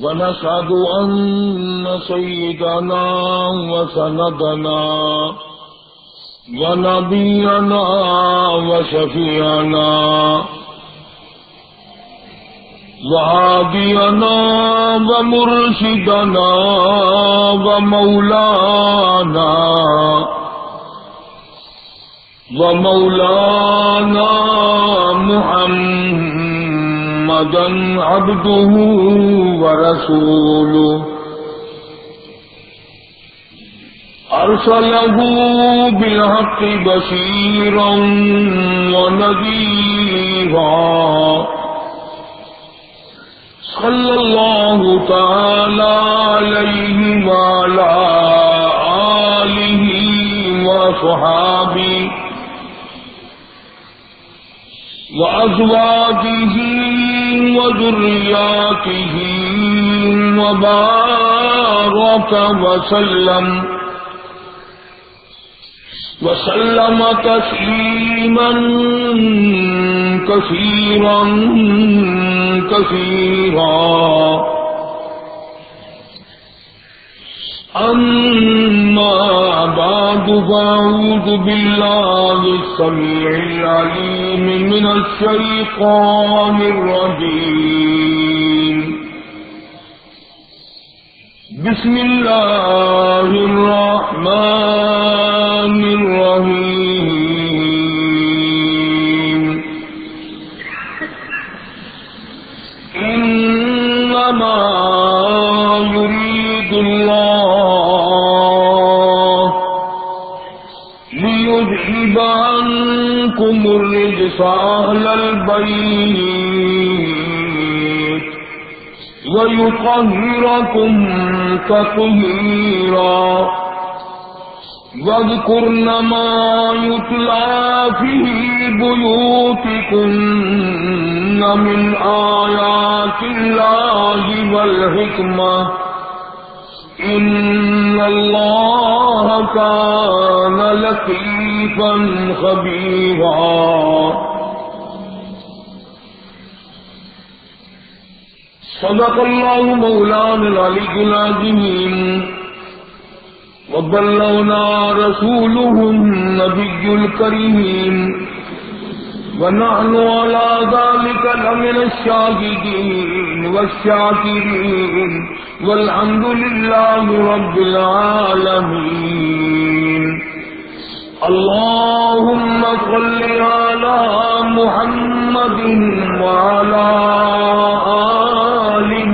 ونشهد أن سيدنا وسندنا ونبينا وشفيعنا وهادينا ومرشدنا ومولانا ومولانا محمد محمدا عبده ورسوله. أرسله بالحق بشيرا ونذيرا. صلى الله تعالى عليه وعلى آله وصحابه وأزواجه وذرياته وبارك وسلم وسلم تسليما كثيرا كثيرا أما بعد فأعوذ بالله السميع العليم من الشيطان الرجيم. بسم الله ويطهركم تطهيرا واذكرن ما يتلى في بيوتكن من آيات الله والحكمة إن الله كان لطيفا خبيرا صدق الله مولانا العلي العظيم. وبلغنا رسوله النبي الكريم. ونحن على ذلك لمن الشاهدين والشاكرين. والحمد لله رب العالمين. اللهم صل على محمد وعلى آل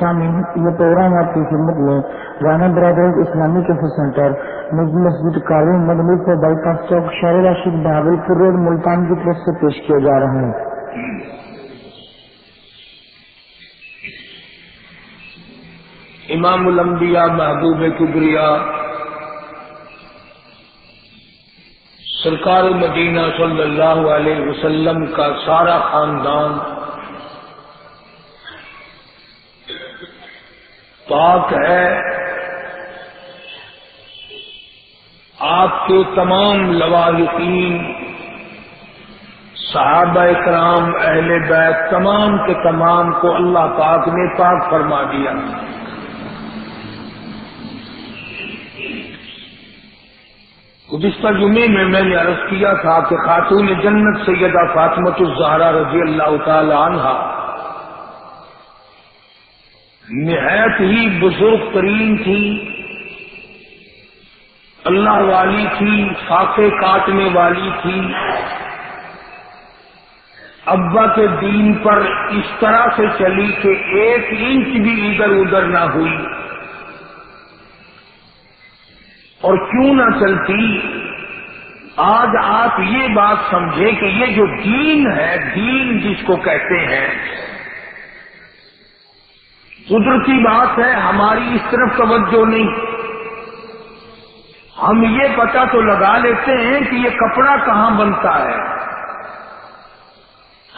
سامعین یہ پروگرام آپ کی خدمت میں رانا برادر اسلامی کیفے سینٹر مسجد کالو مدنی کو بائی پاس چوک شہر راشد بہاول پور روڈ ملتان کی طرف سے پیش کیا جا رہا ہے امام الانبیاء محبوب کبریا سرکار مدینہ صلی اللہ علیہ وسلم کا سارا خاندان پاک ہے۔ آپ کے تمام لوالقین صحابہ کرام اہل بیت، تمام کے تمام کو اللہ پاک نے پاک فرما دیا۔ گزشتہ جمعے میں میں نے عرض کیا تھا کہ خاتون جنت سیدہ فاطمت الزہرا رضی اللہ تعالی عنہ نہایت ہی بزرگ ترین تھی، اللہ والی تھی، فاقے کاٹنے والی تھی۔ ابا کے دین پر اس طرح سے چلی کہ ایک انچ بھی ادھر ادھر نہ ہوئی۔ اور کیوں نہ چلتی؟ آج آپ یہ بات سمجھے کہ یہ جو دین ہے، دین جس کو کہتے ہیں، قدرتی بات ہے، ہماری اس طرف توجہ نہیں۔ ہم یہ پتا تو لگا لیتے ہیں کہ یہ کپڑا کہاں بنتا ہے۔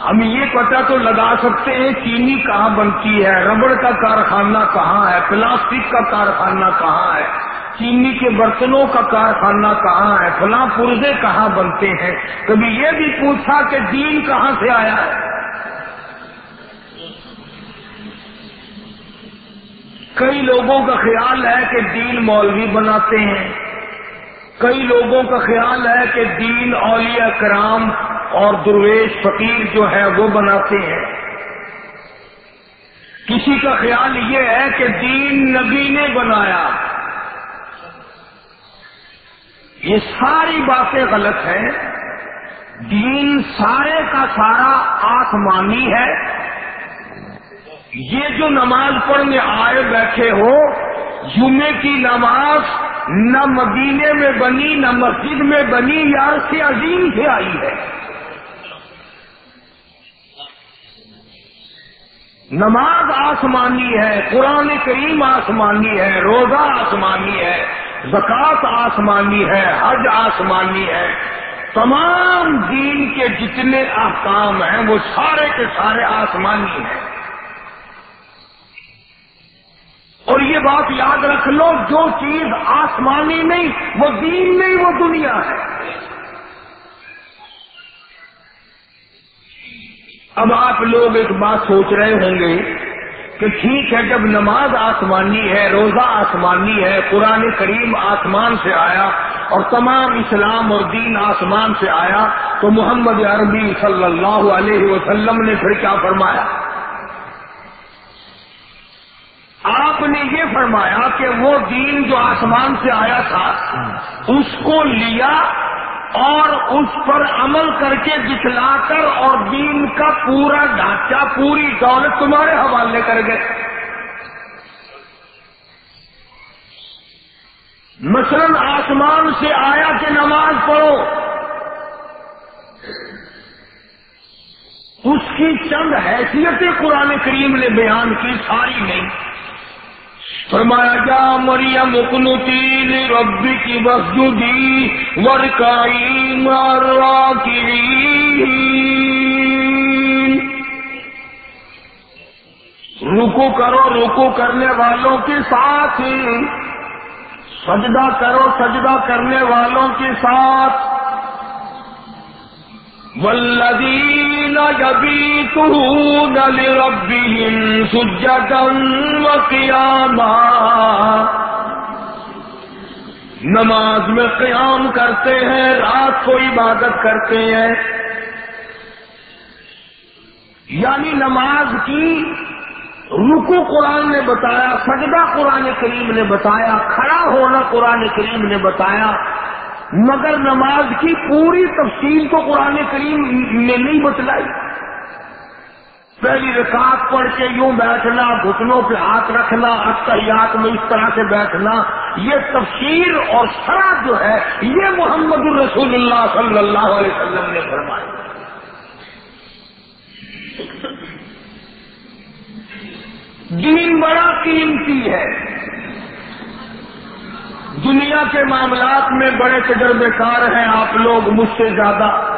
ہم یہ پتا تو لگا سکتے ہیں چینی کہاں بنتی ہے، ربڑ کا کارخانہ کہاں ہے، پلاسٹک کا کارخانہ کہاں ہے۔ چینی کے برتنوں کا کارخانہ کہاں ہے؟ فلاں پرزے کہاں بنتے ہیں؟ کبھی یہ بھی پوچھا کہ دین کہاں سے آیا ہے؟ کئی لوگوں کا خیال ہے کہ دین مولوی بناتے ہیں۔ کئی لوگوں کا خیال ہے کہ دین اولیاء کرام اور درویش فقیر جو ہے وہ بناتے ہیں۔ کسی کا خیال یہ ہے کہ دین نبی نے بنایا۔ یہ ساری باتیں غلط ہیں۔ دین سارے کا سارا آسمانی ہے۔ یہ جو نماز پڑھنے آئے بیٹھے ہو، جمعے کی نماز نہ مدینے میں بنی، نہ مسجد میں بنی یا سے عظیم سے آئی ہے۔ نماز آسمانی ہے، قرآن کریم آسمانی ہے، روزہ آسمانی ہے۔ زکوٰۃ آسمانی ہے، حج آسمانی ہے۔ تمام دین کے جتنے احکام ہیں، وہ سارے کے سارے آسمانی ہیں۔ اور یہ بات یاد رکھ لو، جو چیز آسمانی نہیں، وہ دین نہیں، وہ دنیا ہے۔ اب آپ لوگ ایک بات سوچ رہے ہوں گے کہ ٹھیک ہے جب نماز آسمانی ہے، روزہ آسمانی ہے، قرآن کریم آسمان سے آیا اور تمام اسلام اور دین آسمان سے آیا تو محمد عربی صلی اللہ علیہ وسلم نے پھر کیا فرمایا؟ آپ نے یہ فرمایا کہ وہ دین جو آسمان سے آیا تھا، اس کو لیا اور اس پر عمل کر کے دکھلا کر اور دین کا پورا ڈھانچہ، پوری دولت تمہارے حوالے کر گئے مثلاً آسمان سے آیا کہ نماز پڑھو۔ اس کی چند حیثیتیں قرآن کریم نے بیان کی، ساری نہیں۔ فرمایا، جا مریم کنتی ربی کی وسجدی ورکائی مارا رکو کرو، رکو کرنے والوں کے ساتھ۔ سجدہ کرو، سجدہ کرنے والوں کے ساتھ۔ والذين يبيتون لربهم سجدا وقياما نماز میں قیام کرتے ہیں، رات کو عبادت کرتے ہیں۔ یعنی نماز کی رکو قرآن نے بتایا، سجدہ قرآن کریم نے بتایا، کھڑا ہونا قرآن کریم نے بتایا۔ مگر نماز کی پوری تفصیل تو قرآن کریم نے نہیں بتلائی۔ پہلی رکاط پڑھ کے یوں بیٹھنا، گھٹنوں پہ ہاتھ رکھنا اختیات میں اس طرح سے بیٹھنا، یہ تفسیر اور شرح جو ہے، یہ محمد الرسول اللہ صلی اللہ علیہ وسلم نے فرمائی۔ دین بڑا قیمتی ہے۔ دنیا کے معاملات میں بڑے تجربے کار ہیں آپ لوگ مجھ سے زیادہ۔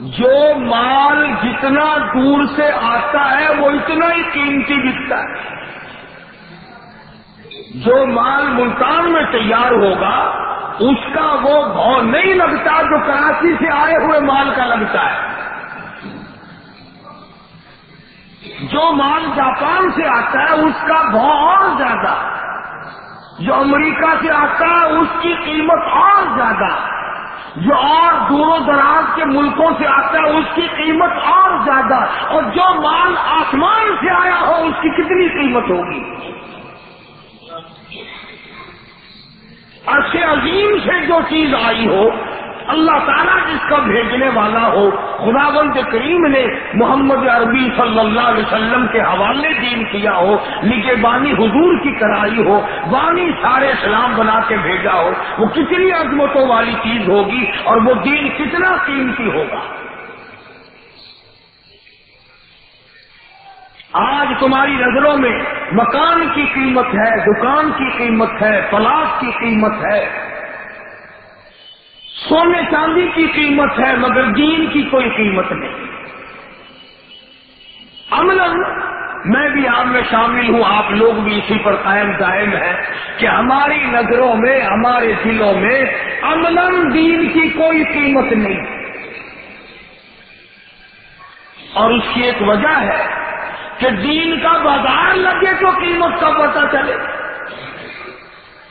جو مال جتنا دور سے آتا ہے وہ اتنا ہی قیمتی بکتا ہے۔ جو مال ملتان میں تیار ہوگا، اس کا وہ بھاؤ نہیں لگتا جو کراچی سے آئے ہوئے مال کا لگتا ہے۔ جو مال جاپان سے آتا ہے، اس کا بھاؤ اور زیادہ۔ جو امریکہ سے آتا ہے، اس کی قیمت اور زیادہ۔ جو اور دور و دراز کے ملکوں سے آتا ہے، اس کی قیمت اور زیادہ۔ اور جو مال آسمان سے آیا ہو، اس کی کتنی قیمت ہوگی؟ عرصے عظیم سے جو چیز آئی ہو اللہ تعالیٰ جس کا بھیجنے والا ہو۔ خدا بند کریم نے محمد عربی صلی اللہ علیہ وسلم کے حوالے دین کیا ہو نکے بانی حضور کی کرائی ہو، بانی سارے اسلام بنا کے بھیجا ہو۔ وہ کتنی عظمتوں والی چیز ہوگی اور وہ دین کتنا قیمتی ہوگا۔ آج تمہاری نظروں میں مکان کی قیمت ہے، دکان کی قیمت ہے، پلاٹ کی قیمت ہے۔ سونے چاندی کی قیمت ہے، مگر دین کی کوئی قیمت نہیں۔ عمل میں بھی آپ میں شامل ہوں، آپ لوگ بھی اسی پر قائم دائم ہیں کہ ہماری نظروں میں، ہمارے دلوں میں عمل دین کی کوئی قیمت نہیں۔ اور اس کی ایک وجہ ہے کہ دین کا بازار لگے تو قیمت کا پتہ چلے۔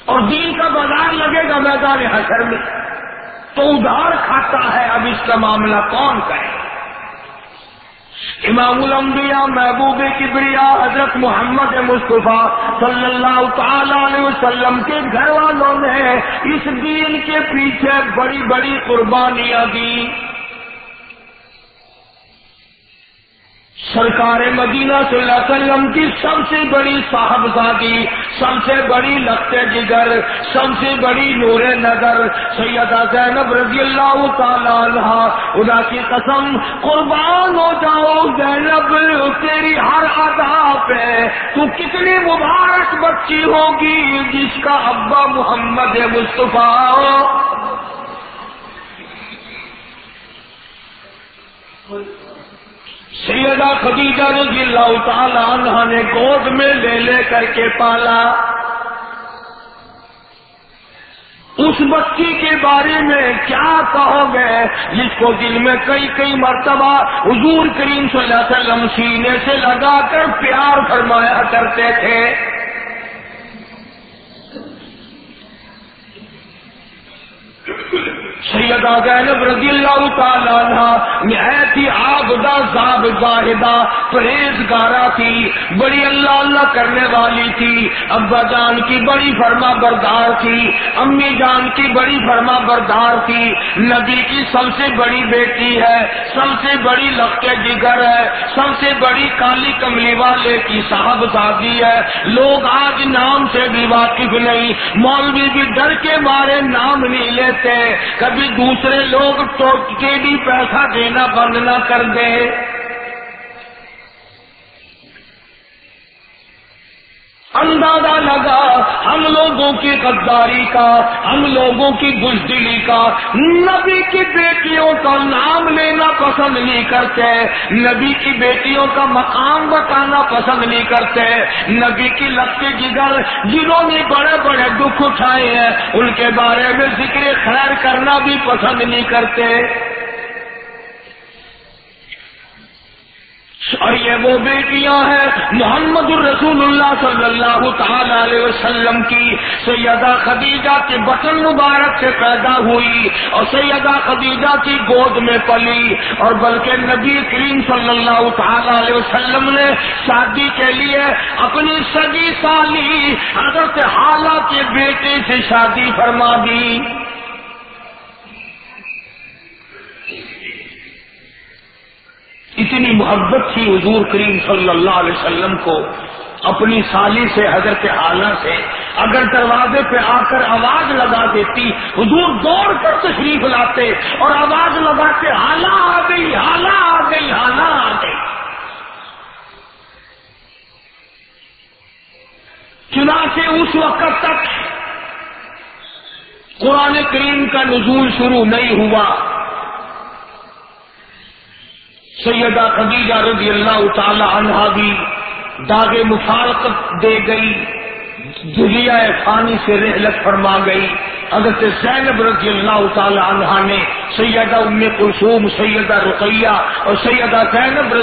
اور دین کا بازار لگے گا میدان حشر میں۔ تو ادھار کھاتا ہے، اب اس کا معاملہ کون کرے؟ امام الانبیاء محبوب کبریا حضرت محمد مصطفیٰ صلی اللہ تعالی علیہ وسلم کے گھر والوں نے اس دین کے پیچھے بڑی بڑی قربانیاں دی۔ سرکار مدینہ صلی اللہ علیہ وسلم کی سب سے بڑی صاحبزادی، سب سے بڑی لخت جگر، سب سے بڑی نور نگر سیدہ زینب رضی اللہ تعالی عنہ، خدا کی قسم، قربان ہو جاؤ زینب، تیری ہر ادا پہ تو کتنی مبارک بچی ہوگی جس کا ابا محمد مصطفیٰ۔ سیدہ خدیجہ رضی اللہ تعالی عنہ نے گود میں لے لے کر کے پالا۔ اس بچی کے بارے میں کیا کہو گے؟ جس کو دل میں کئی کئی مرتبہ حضور کریم صلی اللہ علیہ وسلم سینے سے لگا کر پیار فرمایا کرتے تھے۔ سیدہ زینب رضی اللہ تعالیٰ نہایت ہی آبدہ زاب زاہدہ پرہیز تھی، بڑی اللہ اللہ کرنے والی تھی، ابا جان کی بڑی فرما بردار تھی، امی جان کی بڑی فرما بردار تھی، نبی کی سب سے بڑی بیٹی ہے، سب سے بڑی لفظ جگر ہے، سب سے بڑی کالی کملی والے کی صاحب زادی ہے۔ لوگ آج نام سے بھی واقف نہیں، مولوی بھی ڈر کے مارے نام نہیں لیتے کبھی دوسرے لوگ ٹوٹ کے بھی پیسہ دینا بند نہ کر دے۔ اندازہ لگا ہم لوگوں کی غداری کا، ہم لوگوں کی بزدلی کا۔ نبی کی بیٹیوں کا نام لینا پسند نہیں کرتے، نبی کی بیٹیوں کا مقام بتانا پسند نہیں کرتے۔ نبی کی لگتے جگر جنہوں نے بڑے بڑے دکھ اٹھائے ہیں، ان کے بارے میں ذکر خیر کرنا بھی پسند نہیں کرتے۔ اور یہ وہ بیٹیاں ہیں محمد الرسول اللہ صلی اللہ تعالی علیہ وسلم کی۔ سیدہ خدیجہ کے بطن مبارک سے پیدا ہوئی اور سیدہ خدیجہ کی گود میں پلی اور بلکہ نبی کریم صلی اللہ تعالی علیہ وسلم نے شادی کے لیے اپنی سگی سالی حضرت حالہ کے بیٹے سے شادی فرما دی۔ اتنی محبت تھی حضور کریم صلی اللہ علیہ وسلم کو اپنی سالی سے، حضرت آلہ سے، اگر دروازے پہ آ کر آواز لگا دیتی، حضور دوڑ کر تشریف لاتے اور آواز لگا کے آ گئی آلہ آ گئی آلہ آ گئی۔ چنانچہ اس وقت تک قرآن کریم کا نزول شروع نہیں ہوا۔ سیدہ خدیجہ رضی اللہ تعالی عنہ بھی داغ مفارقت دے گئی دنیا فانی سے رحلت فرما گئی۔ حضرت زینب رضی اللہ تعالی عنہ نے سیدہ ام کلثوم، سیدہ رقیہ اور سیدہ زینب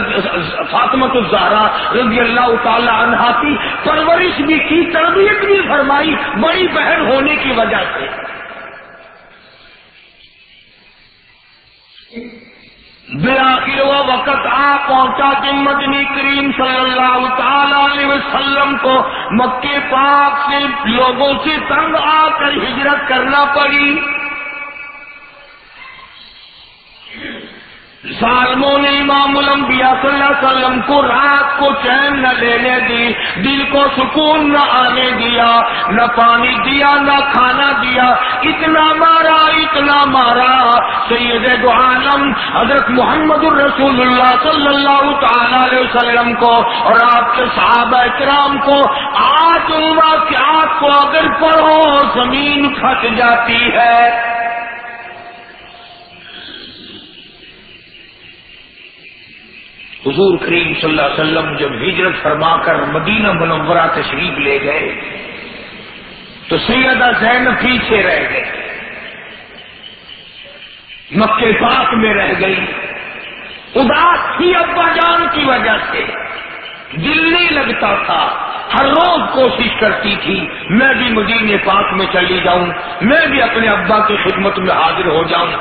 فاطمت الزہرا رضی اللہ تعالی عنہ کی پرورش بھی کی، تربیت بھی فرمائی بڑی بہن ہونے کی وجہ سے۔ بالآخر وہ وقت آ پہنچا کہ مدنی کریم صلی اللہ تعالی علیہ وسلم کو مکے پاک سے لوگوں سے تنگ آ کر ہجرت کرنا پڑی۔ ظالموں نے امام الانبیاء صلی اللہ علیہ وسلم کو رات کو چین نہ لینے دی، دل کو سکون نہ آنے دیا، نہ پانی دیا، نہ کھانا دیا۔ اتنا مارا اتنا مارا۔ سید دو عالم حضرت محمد الرسول اللہ صلی اللہ تعالی علیہ وسلم کو اور آپ کے صحابہ کرام کو، آج واقعات کو اگر پڑھو زمین پھٹ جاتی ہے۔ حضور کریم صلی اللہ علیہ وسلم جب ہجرت فرما کر مدینہ منورہ تشریف لے گئے تو سیدہ زین پیچھے رہ گئے۔ مکے پاک میں رہ گئی اداس تھی ابا جان کی وجہ سے دل نہیں لگتا تھا۔ ہر روز کوشش کرتی تھی، میں بھی مدینے پاک میں چلی جاؤں، میں بھی اپنے ابا کی خدمت میں حاضر ہو جاؤں۔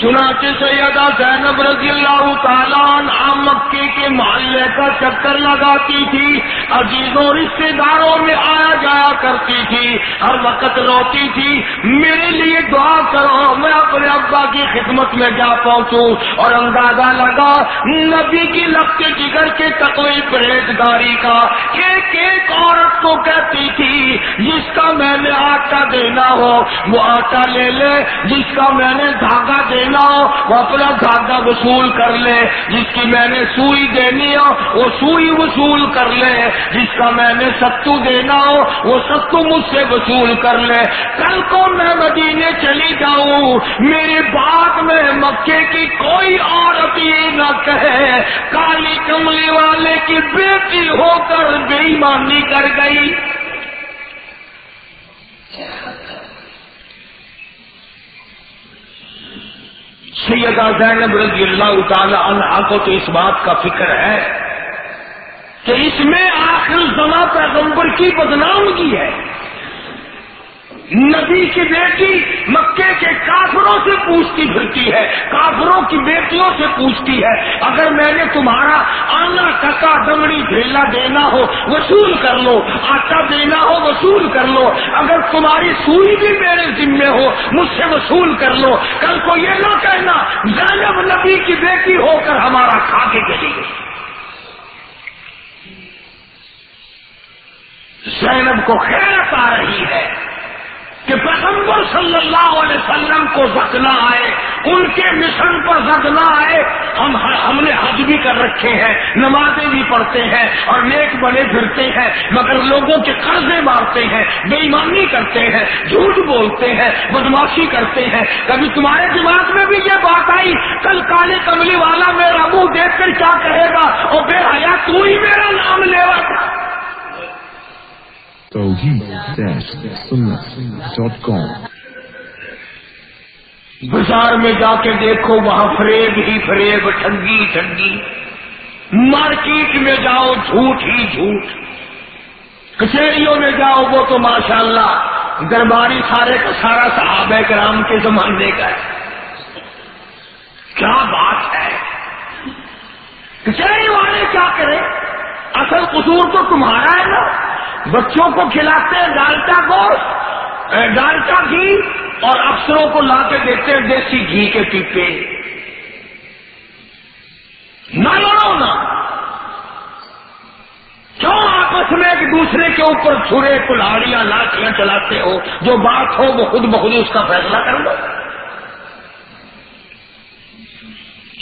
چنانچہ سیدہ زینب رضی اللہ تعالیٰ مکے کے محلے کا چکر لگاتی تھی عزیزوں رشتے داروں میں آیا جایا کرتی تھی، ہر وقت روتی تھی، میرے لیے دعا کرو، میں اپنے ابا کی خدمت میں جا پہنچوں اور اندازہ لگا نبی کی لگتے جگر کے تقوی پرہیزگاری کا، ایک ایک عورت کو کہتی تھی، جس کا میں نے آٹا دینا ہو، وہ آٹا لے لے، جس کا میں نے دھاگا دینا دینا، وہ اپنا دھاگا وصول کر لے، جس کی میں نے سوئی دینی ہو وہ سوئی وصول کر لے، جس کا میں نے ستو دینا ہو، وہ ستو مجھ سے وصول کر لے۔ کل کو میں مدینے چلی جاؤں، میرے باغ میں مکے کی کوئی عورت یہ نہ کہے۔ کالی کملی والے کی بیٹی ہو کر بے ایمانی کر گئی۔ سیدہ زینب رضی اللہ تعالی عنہ کو تو اس بات کا فکر ہے کہ اس میں آخر زما پیغمبر کی بدنامگی ہے۔ نبی کی بیٹی مکے کے کافروں سے پوچھتی پھرتی ہے، کافروں کی بیٹیوں سے پوچھتی ہے، اگر میں نے تمہارا آنا ٹکا، دمڑی ڈھیلا دینا ہو، وصول کر لو، آٹا دینا ہو، وصول کر لو، اگر تمہاری سوئی بھی میرے ذمے ہو، مجھ سے وصول کر لو، کل کو یہ نہ کہنا زینب نبی کی بیٹی ہو کر ہمارا کھا کے چلی گئی۔ زینب کو خیرت آ رہی ہے۔ کہ پیغمبر صلی اللہ علیہ وسلم کو زد نہ آئے، ان کے مشن پر زد نہ آئے، ہم ہم نے حج بھی کر رکھے ہیں، نمازیں بھی پڑھتے ہیں اور نیک بنے پھرتے ہیں، مگر لوگوں کے قرضے مارتے ہیں بے ایمانی کرتے ہیں، جھوٹ بولتے ہیں، بدماشی کرتے ہیں۔ کبھی تمہارے دماغ میں بھی یہ بات آئی، کل کالے کملی والا میرا منہ دیکھ کر کیا کہے گا؟ اور بے حیا تو ہی میرا نام لے بازار میں جا کے دیکھو وہاں فریب ہی فریب ٹھنگی ٹھنگی مارکیٹ میں جاؤ جھوٹ ہی جھوٹ کچہریوں میں جاؤ وہ تو ماشاء اللہ درباری سارے کا سارا صحابہ کرام کے زمانے کا ہے کیا بات ہے کچہری والے کیا کریں اصل قصور تو تمہارا ہے نا بچوں کو کھلاتے ہیں ڈالٹا گوشت ڈالٹا گھی، اور افسروں کو لا کے دیتے ہیں دیسی گھی کے پیپے نہ لڑو نا کیوں آپس میں ایک دوسرے کے اوپر چھڑے کلاڑیاں، لاٹیاں چلاتے ہو؟ جو بات ہو وہ خود بخود اس کا فیصلہ کر لو۔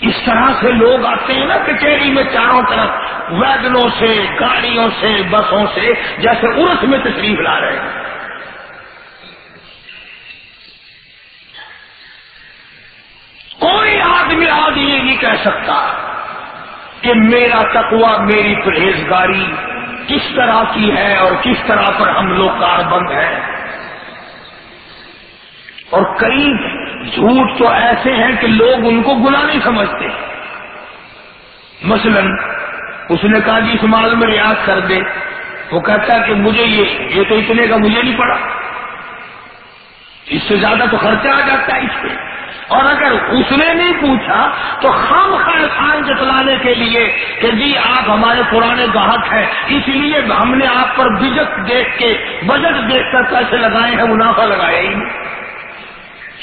اس طرح سے لوگ آتے ہیں نا کچہری میں چاروں طرف، ویگنوں سے، گاڑیوں سے، بسوں سے، جیسے ارس میں تشریف لا رہے ہیں۔ کوئی آدمی آج یہ نہیں کہہ سکتا کہ میرا تقوا میری پرہیزگاری کس طرح کی ہے اور کس طرح پر ہم لوگ کاربند ہیں۔ اور کئی جھوٹ تو ایسے ہیں کہ لوگ ان کو گنا نہیں سمجھتے۔ مثلا اس نے کہا جی اس مال میں ریاض کر دے۔ وہ کہتا ہے کہ مجھے یہ یہ تو اتنے کا مجھے نہیں پڑا۔ اس سے زیادہ تو خرچہ آ جاتا ہے اس پہ۔ اور اگر اس نے نہیں پوچھا تو ہم خیر خان جتلانے کے لیے کہ جی آپ ہمارے پرانے گاہک ہیں، اس لیے ہم نے آپ پر بجٹ دیکھ کے، بجٹ دیکھ کر پیسے لگائے ہیں، منافع لگایا ہی نہیں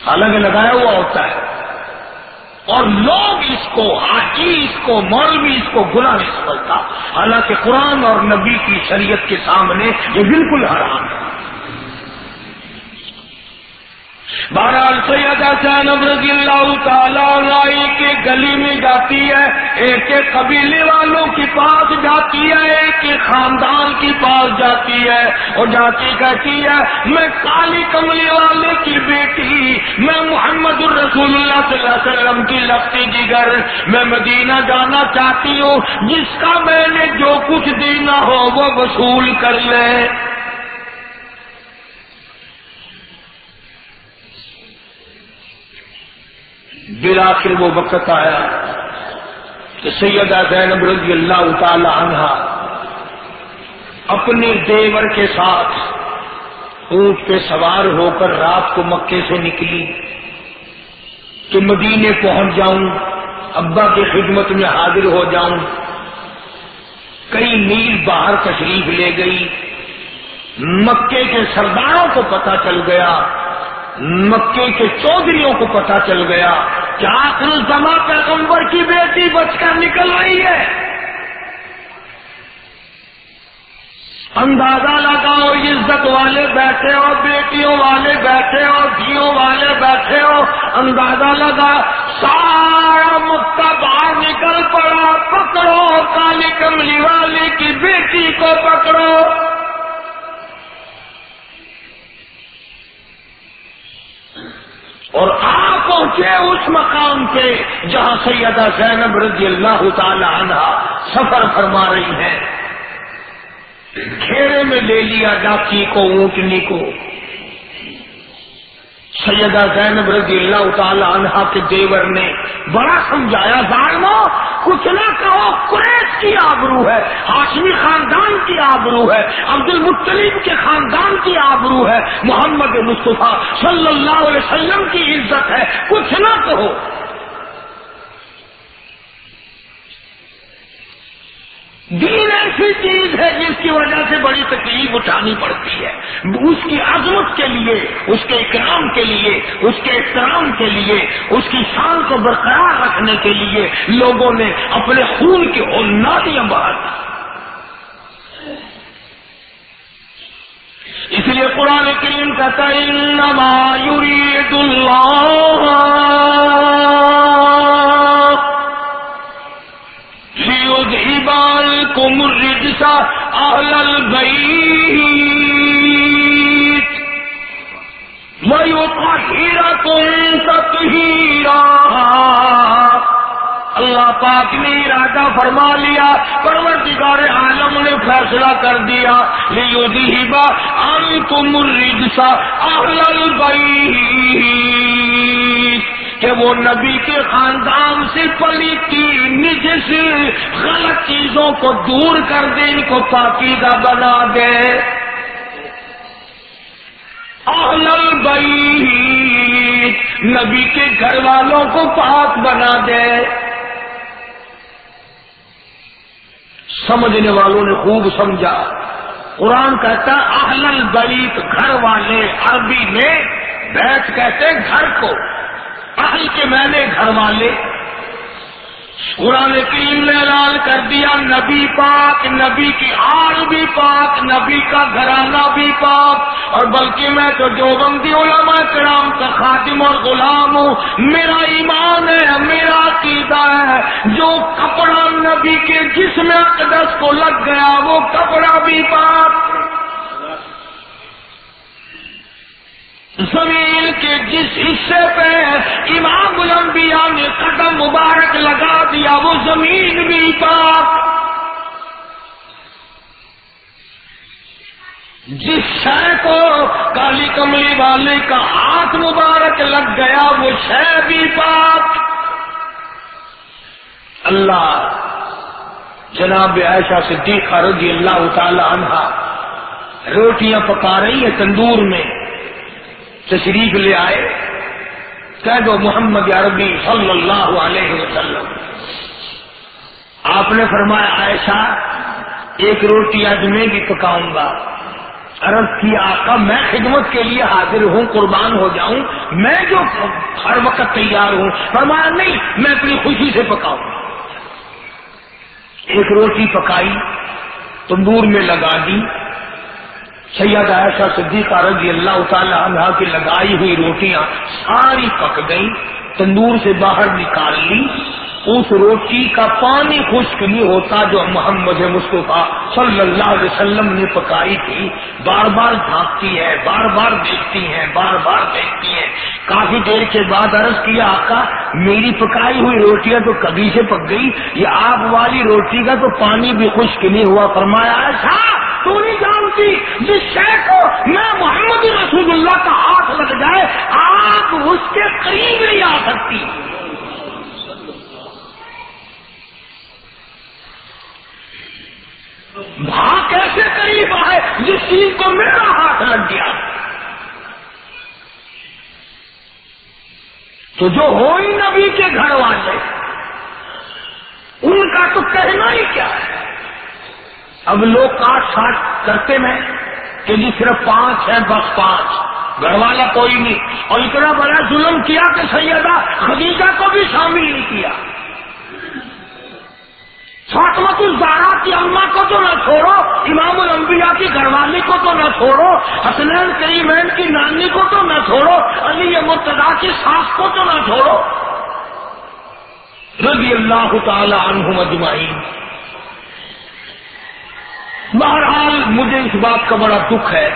حالانکہ لگایا ہوا ہوتا ہے۔ اور لوگ اس کو حاکی اس کو مولوی، اس کو گناہ نہیں سمجھتا۔ حالانکہ قرآن اور نبی کی شریعت کے سامنے یہ بالکل حرام ہے۔ بہرحال سیدہ زینب رضی اللہ تعالی کے گلی میں جاتی ہے، ایک کے قبیلے والوں کے پاس جاتی ہے، ایک کے خاندان کے پاس جاتی ہے اور جاتی کہتی ہے، میں کالی کملی والے کی بیٹی، میں محمد الرسول اللہ صلی اللہ علیہ وسلم کی لگتی جگر، میں مدینہ جانا چاہتی ہوں، جس کا میں نے جو کچھ دینا ہو وہ وصول کر لے۔ بالآخر وہ وقت آیا کہ سیدہ زینب رضی اللہ تعالی عنہ اپنے دیور کے ساتھ اونٹ پہ سوار ہو کر رات کو مکے سے نکلی کہ مدینے پہنچ جاؤں، ابا کی خدمت میں حاضر ہو جاؤں۔ کئی میل باہر تشریف لے گئی۔ مکے کے سرداروں کو پتا چل گیا مکے کے چودھریوں کو پتا چل گیا کہ آخر الزما پیغمبر کی بیٹی بچ کر نکل رہی ہے۔ اندازہ لگاؤ، عزت والے بیٹھے ہو، بیٹیوں والے بیٹھے ہو، دھیوں والے بیٹھے ہو۔ اندازہ لگا، سارا مکہ باہر نکل پڑا۔ پکڑو، کالی کملی والے کی بیٹی کو پکڑو۔ اور آپ پہنچے اس مقام پہ جہاں سیدہ زینب رضی اللہ تعالی عنہ سفر فرما رہی ہیں۔ گھیرے میں لے لیا ڈاکی کو، اونٹنی کو۔ سیدہ زینب رضی اللہ تعالی عنہ کے دیور نے بڑا سمجھایا، ظالمو، کچھ نہ کہو، قریش کی آبرو ہے، ہاشمی خاندان کی آبرو ہے عبد المطلیم کے خاندان کی آبرو ہے، محمد مصطفیٰ صلی اللہ علیہ وسلم کی عزت ہے، کچھ نہ کہو۔ دین ایسی چیز ہے جس کی وجہ سے بڑی تکلیف اٹھانی پڑتی ہے۔ اس کی عظمت کے لیے، اس کے اکرام کے لیے، اس کے احترام کے لیے، اس کی شان کو برقرار رکھنے کے لیے لوگوں نے اپنے خون کی اولادیاں بہا اس لیے قرآن کریم کہتا انما یرید اللہ الرجس أهل البيت ويطهركم تطهيرا اللہ پاک نے ارادہ فرما لیا پرورتگار عالم نے فیصلہ کر دیا لیوذہبا عنکم الرجس اہل البیت۔ کہ وہ نبی کے خاندان سے پلی کی نجس غلط چیزوں کو دور کر دے، ان کو پاکیزہ بنا دے۔ اہل البیت نبی کے گھر والوں کو پاک بنا دے۔ سمجھنے والوں نے خوب سمجھا۔ قرآن کہتا، اہل البیت گھر والے عربی میں بیٹھ کہتے، گھر کو۔ اہل کے میں نے گھر والے قرآن کریم نے اعلان کر دیا، نبی پاک، نبی کی آل بھی پاک، نبی کا گھرانہ بھی پاک۔ اور بلکہ میں تو جو بندی علماء کرام کا خاتم اور غلام ہوں۔ میرا ایمان ہے، میرا عقیدہ ہے۔ جو کپڑا نبی کے جسم اقدس کو لگ گیا، وہ کپڑا بھی پاک۔ زمین کے جس حصے پہ امام الانبیاء نے قدم مبارک لگا دیا، وہ زمین بھی پاک جس شہ کو کالی کملی والے کا ہاتھ مبارک لگ گیا، وہ شہ بھی پاک اللہ جناب عائشہ صدیقہ رضی اللہ تعالی عنہ روٹیاں پکا رہی ہیں تندور میں۔ تشریف لے آئے۔ کہہ دو محمد عربی صلی اللہ علیہ وسلم۔ آپ نے فرمایا، عائشہ، ایک روٹی آج میں بھی پکاؤں گا۔ عرض کیا آقا، میں خدمت کے لیے حاضر ہوں، قربان ہو جاؤں۔ میں جو ہر وقت تیار ہوں، فرمایا، نہیں، میں اپنی خوشی سے پکاؤں۔ ایک روٹی پکائی، تندور میں لگا دی۔ سید عائشہ صدیقہ رضی اللہ تعالی عنہ کی لگائی ہوئی روٹیاں ساری پک گئی تندور سے باہر نکال لی اس روٹی کا پانی خشک نہیں ہوتا جو محمد مصطفیٰ صلی اللہ علیہ وسلم نے پکائی تھی۔ بار بار جھانکتی ہے، بار بار دیکھتی ہیں، بار بار دیکھتی ہیں۔ کافی دیر کے بعد عرض کیا، آقا، میری پکائی ہوئی روٹیاں تو کبھی سے پک گئی، یہ آپ والی روٹی کا تو پانی بھی خشک نہیں ہوا۔ فرمایا ایسا تو نہیں جانتی جس شہر کو میں محمد رسول اللہ کا ہاتھ لگ جائے آپ اس کے قریب نہیں آ سکتی۔ وہاں کیسے قریب آئے؟ جس چیز کو میرا ہاتھ لگ گیا تو جو ہو ہی نبی کے گھر والے، ان کا تو کہنا ہی کیا ہے؟ اب لوگ کاٹ ساٹ کرتے میں کہ جی صرف پانچ ہے بس پانچ۔ گھر والا کوئی نہیں۔ اور اتنا بڑا ظلم کیا کہ سیدہ خدیجہ کو بھی شامل نہیں کیا۔ فاطمت الزارا کی اما کو تو نہ چھوڑو، امام الانبیاء کی گھر والی کو تو نہ چھوڑو، حسنین کریمین کی نانی کو تو نہ چھوڑو، علی مرتدا کی ساس کو تو نہ چھوڑو۔ رضی اللہ تعالی عنہ مجمعین بہرحال مجھے اس بات کا بڑا دکھ ہے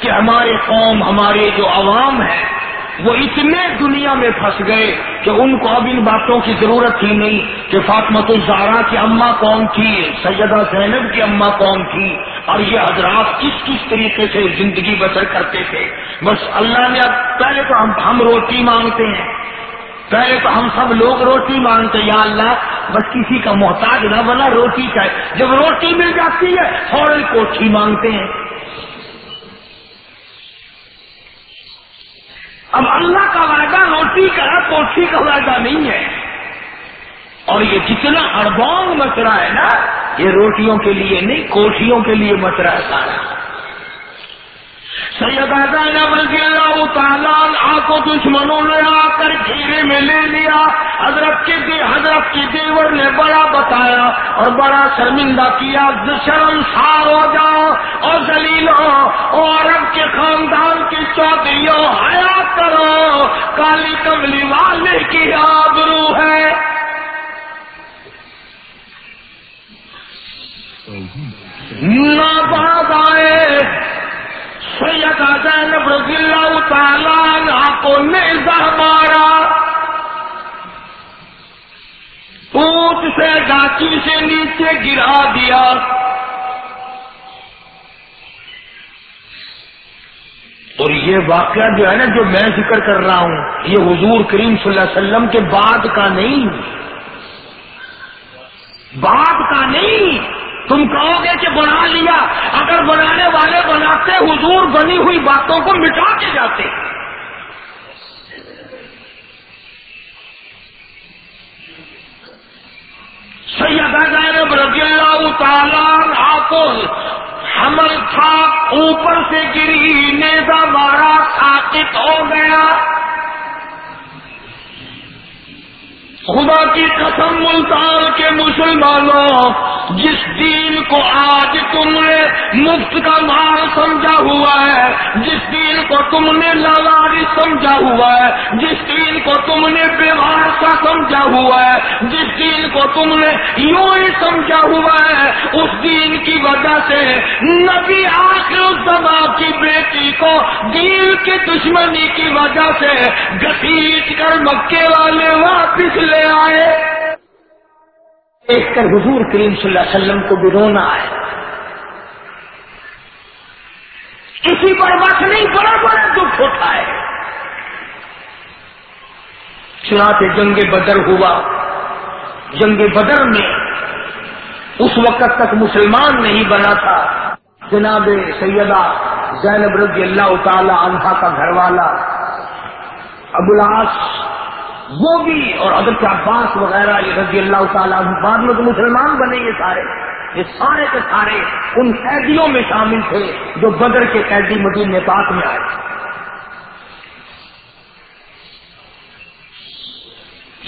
کہ ہمارے قوم، ہمارے جو عوام ہیں وہ اتنے دنیا میں پھنس گئے کہ ان کو اب ان باتوں کی ضرورت ہی نہیں کہ فاطمت الزارا کی اما کون تھی، سیدہ زینب کی اما کون تھی۔ اور یہ حضرات کس کس طریقے سے زندگی بسر کرتے تھے۔ بس اللہ نے اب پہلے تو ہم ہم روٹی مانگتے ہیں۔ پہلے تو ہم سب لوگ روٹی مانگتے یا اللہ، بس کسی کا محتاج نہ بنا، روٹی کا جب روٹی مل جاتی ہے، فوراً کوٹھی مانگتے ہیں۔ اب اللہ کا وعدہ روٹی کا ہے کوٹھی کا وعدہ نہیں ہے۔ اور یہ جتنا اربونگ مچرا ہے نا، یہ روٹیوں کے لیے نہیں، کوٹھیوں کے لیے مچرا ہے سارا۔ سید رضی اللہ کو دشمنوں نے آ کر گھیرے میں لے لیا۔ حضرت کے دے حضرت کے دیور نے بڑا بتایا اور بڑا شرمندہ کیا شرم سار ہو جاؤ اور دلیل ہو اور عرب کے خاندان کی چودھریوں حیا کرو۔ کالی کملی والے کی آبرو ہے۔ نہ بات آئے۔ سید زینب رضی اللہ تعالیٰ کو نیزہ مارا۔ پوچھ سے گاچی سے نیچے گرا دیا۔ اور یہ واقعہ جو ہے نا جو میں ذکر کر رہا ہوں، یہ حضور کریم صلی اللہ علیہ وسلم کے بعد کا نہیں۔ بعد کا نہیں۔ تم کہو گے کہ بنا لیا۔ اگر بنانے والے بناتے، حضور بنی ہوئی باتوں کو مٹا کے جاتے۔ سید رضی اللہ تعالیٰ آپ حمل تھا، اوپر سے گری نیزا مارا ساکت ہو گیا۔ خدا کی قسم ملتان کے مسلمانوں، جس دین کو آج تم نے مفت کا مار سمجھا ہوا ہے، جس دین کو تم نے لالاری سمجھا ہوا ہے، جس دین کو تم ہوا ہے، جس دین کو تم نے یوں ہی سمجھا ہوا ہے، اس دین کی وجہ سے نبی آخر الزما کی بیٹی کو دین کی دشمنی کی وجہ سے گسیٹ کر مکے والے واپس لے آئے۔ دیکھ کر حضور کریم صلی اللہ علیہ وسلم کو بھی رونا آئے کسی پر بس نہیں، بڑا بڑا دکھ ہوتا ہے۔ چنانچہ جنگ بدر ہوا۔ جنگ بدر میں اس وقت تک مسلمان نہیں بنا تھا۔ جناب سیدہ زینب رضی اللہ تعالی عنہا کا گھر والا ابولاس وہ بھی اور اگر کیا عباس وغیرہ یہ رضی اللہ تعالیٰ بعد میں تو مسلمان بنے یہ سارے۔ یہ سارے کے سارے ان قیدیوں میں شامل تھے جو بدر کے قیدی مدین پاک میں آئے۔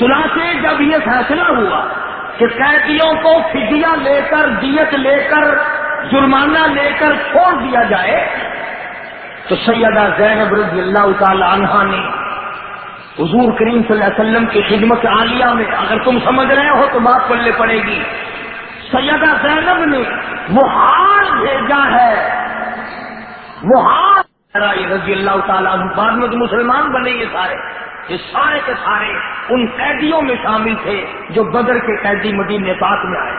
چنانچہ جب یہ فیصلہ ہوا کہ قیدیوں کو فدیہ لے کر، دیت لے کر، جرمانہ لے کر چھوڑ دیا جائے، تو سیدہ زینب رضی اللہ تعالی عنہ نے حضور کریم صلی اللہ علیہ وسلم کی خدمت عالیہ میں، اگر تم سمجھ رہے ہو تو بات پلے پڑے گی، سیدہ زینب نے محال بھیجا ہے، محال رضی اللہ تعالیٰ بعد میں تو مسلمان بنے یہ سارے۔ یہ سارے کے سارے ان قیدیوں میں شامل تھے جو بدر کے قیدی مدین پاک میں آئے۔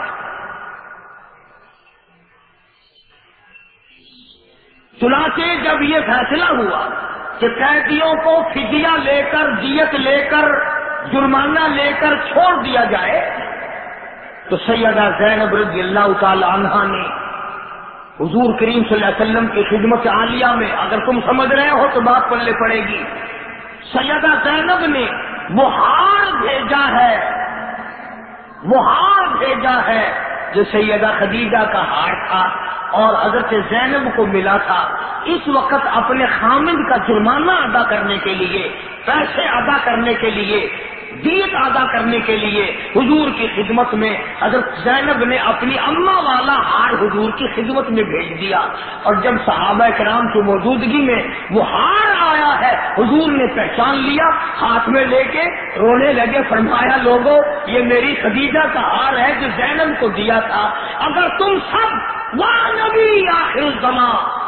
چنانچہ جب یہ فیصلہ ہوا کہ قیدیوں کو فدیہ لے کر دیت لے کر، جرمانہ لے کر چھوڑ دیا جائے، تو سیدہ زینب رضی اللہ تعالی عنہ نے حضور کریم صلی اللہ علیہ وسلم کی خدمت عالیہ میں، اگر تم سمجھ رہے ہو تو بات پلے پڑے گی سیدہ زینب نے مہار بھیجا ہے، مہار بھیجا ہے جو سیدہ خدیجہ کا ہار تھا اور حضرت زینب کو ملا تھا۔ اس وقت اپنے خامد کا جرمانہ ادا کرنے کے لیے، پیسے ادا کرنے کے لیے دیت ادا کرنے کے لیے حضور کی خدمت میں حضرت زینب نے اپنی اما والا ہار حضور کی خدمت میں بھیج دیا اور جب صحابہ کرام کی موجودگی میں وہ ہار آیا ہے، حضور نے پہچان لیا، ہاتھ میں لے کے رونے لگے، فرمایا، لوگوں، یہ میری خدیجہ کا ہار ہے جو زینب کو دیا تھا۔ اگر تم سب وہ نبی آخر زمان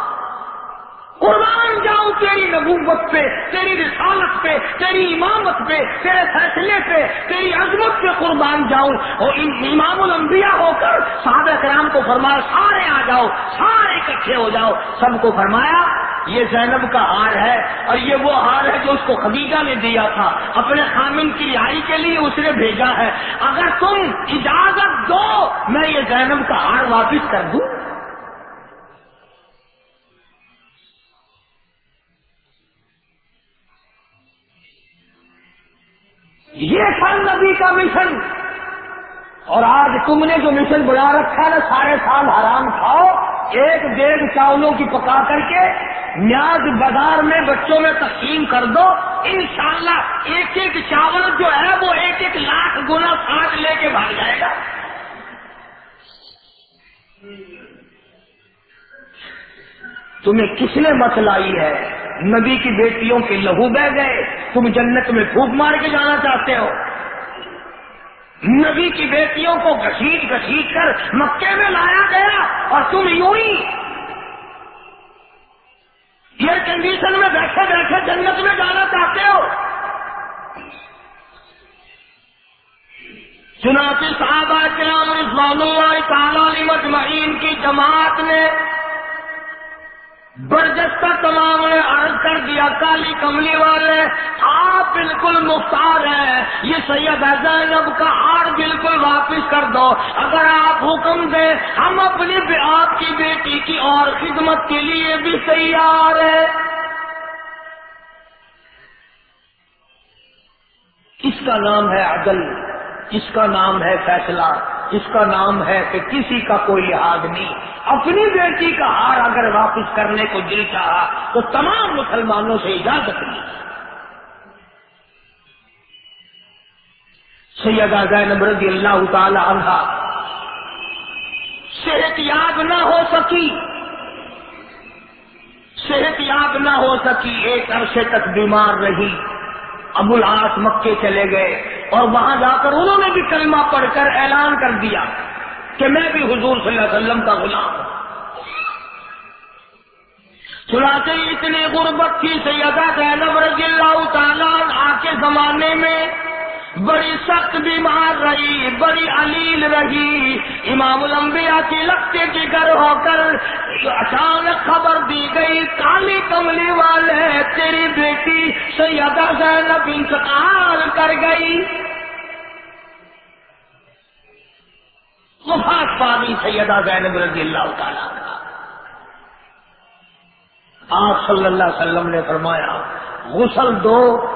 قربان جاؤں تیری نبوت پہ، تیری رسالت پہ، تیری امامت پہ، تیرے فیصلے پہ، تیری عظمت پہ قربان جاؤں اور امام الانبیاء ہو کر صحابہ کرام کو فرمایا، سارے آ جاؤ، سارے اکٹھے ہو جاؤ۔ سب کو فرمایا، یہ زینب کا ہار ہے اور یہ وہ ہار ہے جو اس کو خدیجہ نے دیا تھا۔ اپنے خامن کی رہائی کے لیے اس نے بھیجا ہے۔ اگر تم اجازت دو، میں یہ زینب کا ہار واپس کر دوں۔ یہ تھا نبی کا مشن۔ اور آج تم نے جو مشن بنا رکھا ہے نا سارے سال حرام کھاؤ، ایک ڈیڑھ چاولوں کی پکا کر کے نیاز بازار میں بچوں میں تقسیم کر دو۔ انشاءاللہ ایک ایک چاول جو ہے وہ ایک ایک لاکھ گنا سانٹ لے کے بھاگ جائے گا۔ تمہیں کس نے مسلائی ہے؟ نبی کی بیٹیوں کے لہو بہ گئے۔ تم جنت میں پھوک مار کے جانا چاہتے ہو۔ نبی کی بیٹیوں کو گھسیٹ گھسیٹ کر مکے میں لایا گیا اور تم یوں ہی ایئر کنڈیشن میں بیٹھے بیٹھے جنت میں جانا چاہتے ہو۔ چنانچہ صحابہ کرام رضوان اللہ تعالی مجمعین کی جماعت نے برجستہ تمام نے عرض کر دیا، کالی کملی والے، آپ بالکل مختار ہیں۔ یہ سید زینب کا ہار بالکل واپس کر دو۔ اگر آپ حکم دیں، ہم اپنی آپ کی بیٹی کی اور خدمت کے لیے بھی تیار ہیں۔ اس کا نام ہے عدل؟ اس کا نام ہے فیصلہ؟ اس کا نام ہے کہ کسی کا کوئی لحاظ نہیں۔ اپنی بیٹی کا ہار اگر واپس کرنے کو دل چاہا تو تمام مسلمانوں سے اجازت لی سیدہ زینب رضی اللہ تعالی عنہ صحت یاب نہ ہو سکی۔ صحت یاب نہ ہو سکی، ایک عرصے تک بیمار رہی۔ ابو العاص مکے چلے گئے۔ اور وہاں جا کر انہوں نے بھی کلمہ پڑھ کر اعلان کر دیا کہ میں بھی حضور صلی اللہ علیہ وسلم کا غلام ہوں۔ چنانچہ اتنی غربت کی سیدہ زینب رضی اللہ تعالیٰ آ کے زمانے میں بڑی سخت بیمار رہی، بڑی علیل رہی۔ امام الانبیاء کی لگتے کی گھر ہو کر اچانک خبر دی گئی، کالی کملی والے، تیری بیٹی سیدہ زینب انتقال کر گئی۔ مفاد پانی سیدہ زینب رضی اللہ تعالیٰ آپ صلی اللہ علیہ وسلم نے فرمایا، غسل دو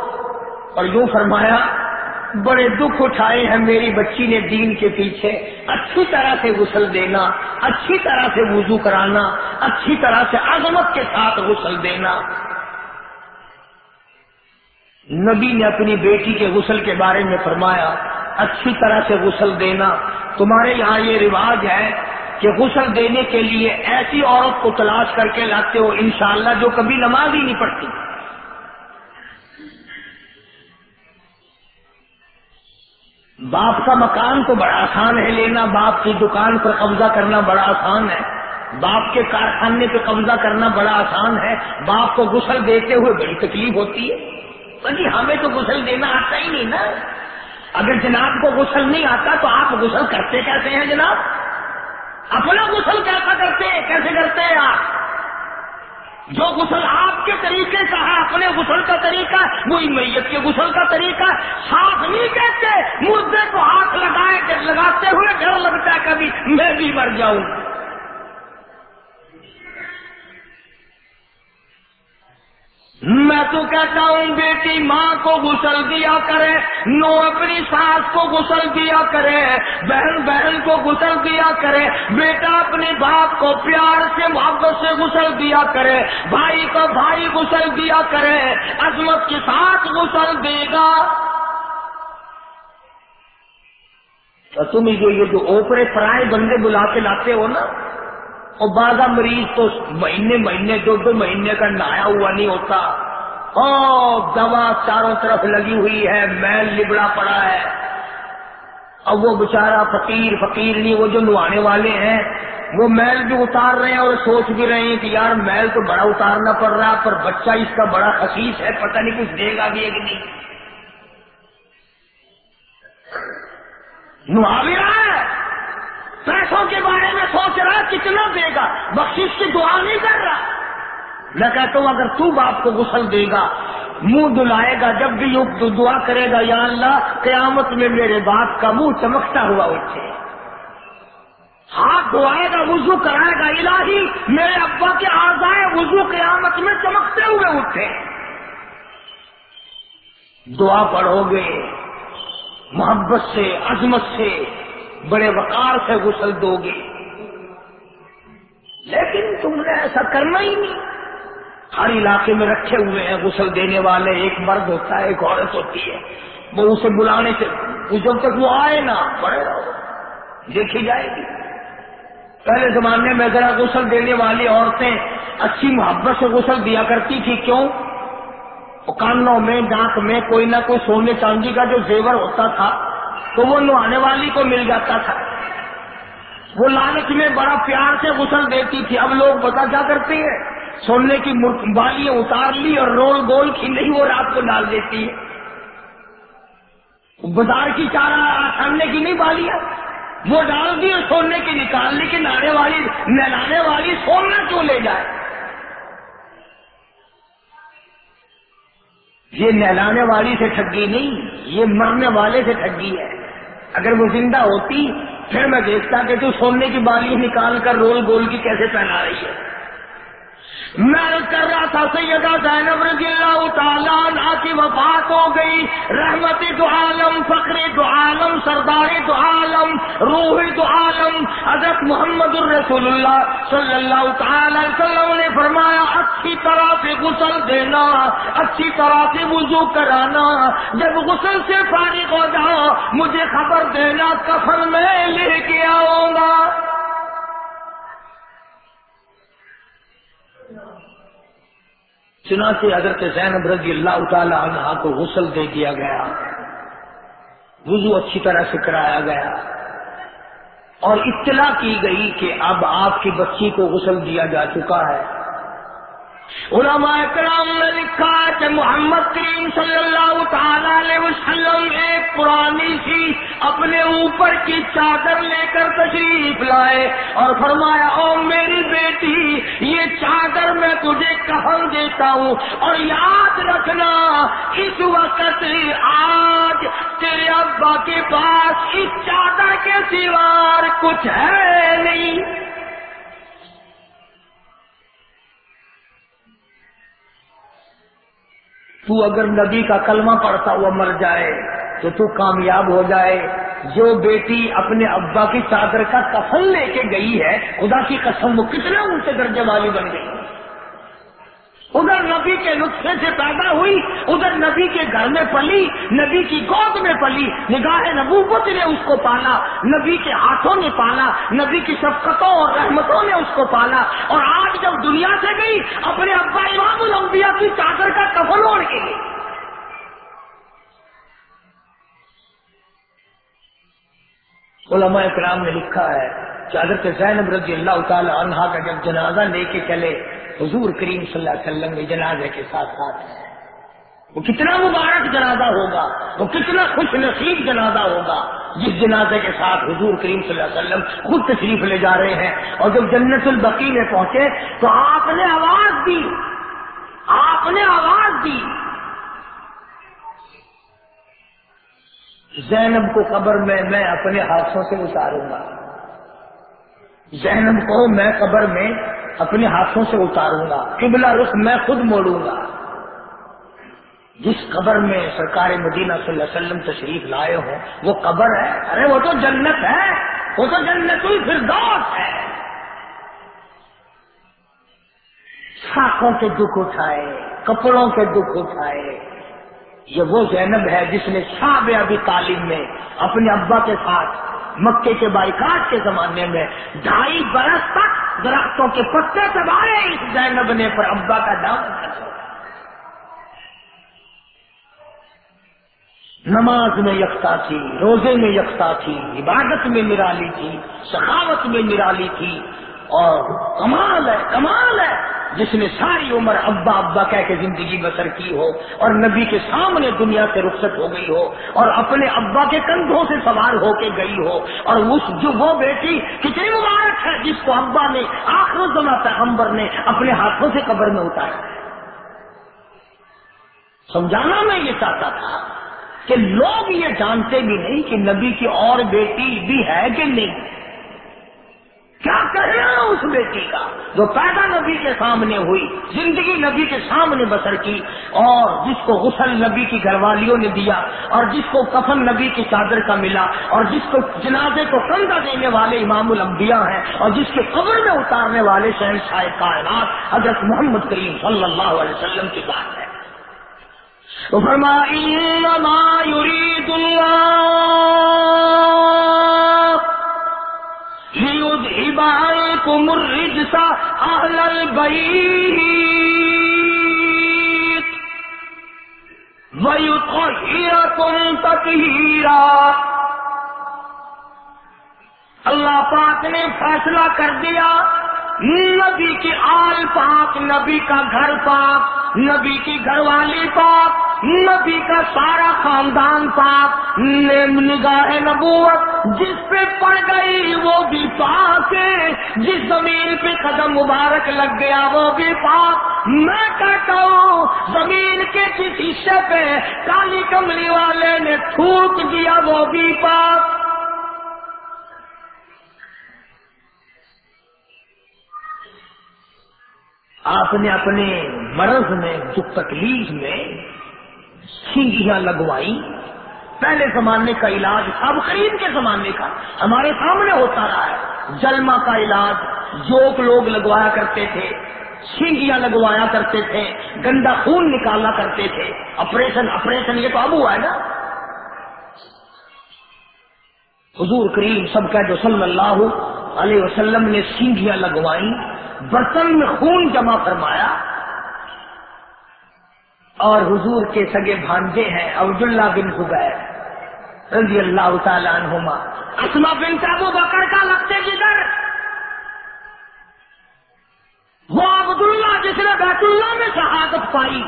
اور یوں فرمایا بڑے دکھ اٹھائے ہیں میری بچی نے دین کے پیچھے۔ اچھی طرح سے غسل دینا، اچھی طرح سے وضو کرانا، اچھی طرح سے عظمت کے ساتھ غسل دینا۔ نبی نے اپنی بیٹی کے غسل کے بارے میں فرمایا، اچھی طرح سے غسل دینا۔ تمہارے یہاں یہ رواج ہے کہ غسل دینے کے لیے ایسی عورت کو تلاش کر کے لاتے ہو، انشاءاللہ جو کبھی نماز ہی نہیں پڑتی باپ کا مکان تو بڑا آسان ہے لینا، باپ کی دکان پر قبضہ کرنا بڑا آسان ہے۔ باپ کے کارخانے پہ قبضہ کرنا بڑا آسان ہے۔ باپ کو غسل دیتے ہوئے بڑی تکلیف ہوتی ہے۔ جی ہمیں تو غسل دینا آتا ہی نہیں نا۔ اگر جناب کو غسل نہیں آتا تو آپ غسل کرتے کیسے ہیں جناب؟ اپنا غسل کیسا کرتے کیسے کرتے ہیں آپ؟ جو غسل آپ کے طریقے کا ہے، اپنے غسل کا طریقہ، وہی میت کے غسل کا طریقہ۔ ساتھ نہیں کہتے، مردے کو ہاتھ لگائے، لگاتے ہوئے ڈر لگتا ہے، کبھی میں بھی مر جاؤں۔ میں تو کہتا ہوں بیٹی ماں کو غسل دیا کرے، نو اپنی ساس کو غسل دیا کرے، بہن بہن کو غسل دیا کرے، بیٹا اپنے باپ کو پیار سے، محبت سے غسل دیا کرے، بھائی کو بھائی غسل دیا کرے، عظمت کے ساتھ غسل دے گا۔ تم جو یہ جو اوپرے فرائے بندے بلا کے لاتے ہو نا اور بعض مریض تو مہینے مہینے دو دو مہینے کا نہایا ہوا نہیں ہوتا۔ دوا چاروں طرف لگی ہوئی ہے، میل لبڑا پڑا ہے۔ اب وہ بےچارا فقیر فقیر نہیں، وہ جو نوانے والے ہیں، وہ میل بھی اتار رہے ہیں اور سوچ بھی رہے ہیں کہ یار میل تو بڑا اتارنا پڑ رہا، پر بچہ اس کا بڑا خصیص ہے، پتہ نہیں کچھ دے گا بھی کہ نہیں۔ نوا بھی رہا ہے۔ پیسوں کے بارے میں سوچ رہا کتنا دے گا؟ بخشش کی دعا نہیں کر رہا۔ میں کہتا ہوں، اگر تو باپ کو غسل دے گا، منہ دلائے گا، جب بھی دعا کرے گا، یا اللہ، قیامت میں میرے باپ کا منہ چمکتا ہوا اٹھے۔ ہاتھ دھوائے گا، وضو کرائے گا، الہی، میرے ابا کے آزائے وضو قیامت میں چمکتے ہوئے اٹھے۔ دعا پڑھو گے، محبت سے، عظمت سے بڑے وقار سے غسل دو گے لیکن تم نے ایسا کرنا ہی نہیں۔ ہر علاقے میں رکھے ہوئے ہیں غسل دینے والے، ایک مرد ہوتا ہے، ایک عورت ہوتی ہے۔ وہ اسے بلانے سے جب تک وہ آئے نا پڑے دیکھی جائے گی۔ پہلے زمانے میں ذرا غسل دینے والی عورتیں اچھی محبت سے غسل دیا کرتی تھی۔ کیوں؟ کانوں میں ڈانک میں کوئی نہ کوئی سونے چاندی کا جو زیور ہوتا تھا تو وہ نہانے والی کو مل جاتا تھا۔ وہ لالچ میں بڑا پیار سے غسل دیتی تھی۔ اب لوگ بتا کیا کرتے ہیں؟ سونے کی بالیاں اتار لی اور رول گول کی نہیں، وہ رات کو ڈال دیتی ہے۔ بازار کی چارہ آساننے کی نہیں، بالیاں۔ وہ ڈال دی اور سونے کی نکال لی کہ نانے والی نہلانے والی سونا کیوں لے جائے؟ یہ نہلانے والی سے ٹھگی نہیں، یہ مرنے والے سے ٹھگی ہے۔ اگر وہ زندہ ہوتی، پھر میں دیکھتا کہ تو سونے کی بالی نکال کر رول گول کی کیسے پہنا رہی ہے؟ میں کر رہا تھا سیدہ زینب رضی اللہ تعالیٰ عنہ کی وفات ہو گئی۔ رحمت دو عالم، فخر دو عالم، سردار دو عالم، روح دو عالم۔ حضرت محمد الرسول اللہ صلی اللہ تعالی وسلم نے فرمایا، اچھی طرح سے غسل دینا، اچھی طرح سے وضو کرانا۔ جب غسل سے فارغ ہو جاؤ، مجھے خبر دینا کفن میں لے کے آؤں گا۔ چنانچہ حضرت زینب رضی اللہ تعالی عنہ کو غسل دے دیا گیا۔ وضو اچھی طرح سے کرایا گیا۔ اور اطلاع کی گئی کہ اب آپ کی بچی کو غسل دیا جا چکا ہے۔ علماء کرام نے لکھا کہ محمد کریم صلی اللہ تعالی علیہ وسلم ایک پرانی سی اپنے اوپر کی چادر لے کر تشریف لائے اور فرمایا، او میری بیٹی، یہ چادر میں تجھے کفن دیتا ہوں اور یاد رکھنا، اس وقت آج تیرے ابا کے پاس اس چادر کے سوار کچھ ہے نہیں. تو اگر نبی کا کلمہ پڑھتا ہوا مر جائے تو تو کامیاب ہو جائے۔ جو بیٹی اپنے ابا کی چادر کا کفن لے کے گئی ہے، خدا کی قسم وہ کتنے اونچے درجے والی بن گئی۔ ادھر نبی کے نسخے سے پیدا ہوئی، ادھر نبی کے گھر میں پلی، نبی کی گود میں پلی، نگاہ نبوت نے اس کو پالا، نبی کے ہاتھوں نے پالا، نبی کی شفقتوں اور رحمتوں نے اس کو پالا۔ اور آج جب دنیا سے گئی، اپنے ابا امام الانبیاء کی چادر کا کفن اوڑ کے گئی علماء اکرام نے لکھا ہے کہ حضرت زینب رضی اللہ تعالی عنہا کا جب جنازہ لے کے چلے حضور کریم صلی اللہ علیہ وسلم کے جنازے کے ساتھ ساتھ وہ کتنا مبارک جنازہ ہوگا، وہ کتنا خوش نصیب جنازہ ہوگا۔ جس جنازے کے ساتھ حضور کریم صلی اللہ علیہ وسلم خود تشریف لے جا رہے ہیں اور جب جنت البقی میں پہنچے تو آپ نے آواز دی۔ آپ نے آواز دی۔ زینب کو قبر میں میں اپنے ہاتھوں سے اتاروں گا۔ زینب کو میں قبر میں اپنے ہاتھوں سے اتاروں گا، قبلہ رخ میں خود موڑوں گا۔ جس قبر میں سرکار مدینہ صلی اللہ علیہ وسلم تشریف لائے ہوں، وہ قبر ہے۔ ارے، وہ تو جنت ہے۔ وہ تو جنت الفردوس ہے۔ ساکھوں کے دکھ اٹھائے، کپڑوں کے دکھ اٹھائے۔ یہ وہ زینب ہے جس نے شاب ابھی تعلیم میں اپنے ابا کے ساتھ مکے کے بائیکاٹ کے زمانے میں ڈھائی برس تک درختوں کے پتے دبائے اس زینب نے پر ابا کا دام نماز میں یکتا تھی، روزے میں یکتا تھی، عبادت میں نرالی تھی، سخاوت میں نرالی تھی اور کمال ہے کمال ہے۔ جس نے ساری عمر ابا ابا کہہ کے زندگی بسر کی ہو اور نبی کے سامنے دنیا سے رخصت ہو گئی ہو اور اپنے ابا کے کندھوں سے سوار ہو کے گئی ہو اور اس جو وہ بیٹی کتنی مبارک ہے جس کو ابا نے آخر زما پیغمبر نے اپنے ہاتھوں سے قبر میں اتارا۔ سمجھانا میں یہ چاہتا تھا کہ لوگ یہ جانتے بھی نہیں کہ نبی کی اور بیٹی بھی ہے کہ نہیں۔ کیا کہنا اس بیٹی کا جو پیدا نبی کے سامنے ہوئی، زندگی نبی کے سامنے بسر کی، اور جس کو غسل نبی کی گھر والیوں نے دیا، اور جس کو کفن نبی کی چادر کا ملا، اور جس کو جنازے کو کندھا دینے والے امام الانبیاء ہیں، اور جس کے قبر میں اتارنے والے شہنشاہ کائنات حضرت محمد کریم صلی اللہ علیہ وسلم کی بات ہے۔ تو يريد ليذهب عنكم الرجس أهل البيت ويطهركم تطهيرا اللہ پاک نے فیصلہ کر دیا نبی کی آل پاک، نبی کا گھر پاک، نبی کی گھر والی پاک، نبی کا سارا خاندان پاک نگاہ نبوت، جس پہ پڑ گئی وہ بھی پاک جس زمین پہ قدم مبارک لگ گیا وہ بھی پاک۔ میں کہتا ہوں، زمین کے جس حصے پہ کالی کملی والے نے تھوک دیا وہ بھی پاک۔ آپ نے اپنے مرض میں، جو تکلیف میں سینگیاں لگوائی، پہلے زمانے کا علاج، اب قریب کے زمانے کا ہمارے سامنے ہوتا رہا ہے۔ جلما کا علاج، جوک لوگ لگوایا کرتے تھے سینگیاں لگوایا کرتے تھے، گندا خون نکالا کرتے تھے۔ آپریشن آپریشن یہ تو اب ہوا ہے نا۔ حضور کریم سب کا جو صلی اللہ علیہ وسلم نے سینگیاں لگوائی۔ برتن میں خون جمع فرمایا اور حضور کے سگے بھانجے ہیں عبداللہ بن زبیر رضی اللہ تعالیٰ عنہما۔ اسما بن ابو بکر کا لگتے جدھر وہ عبداللہ جس نے بیت اللہ میں شہادت پائی،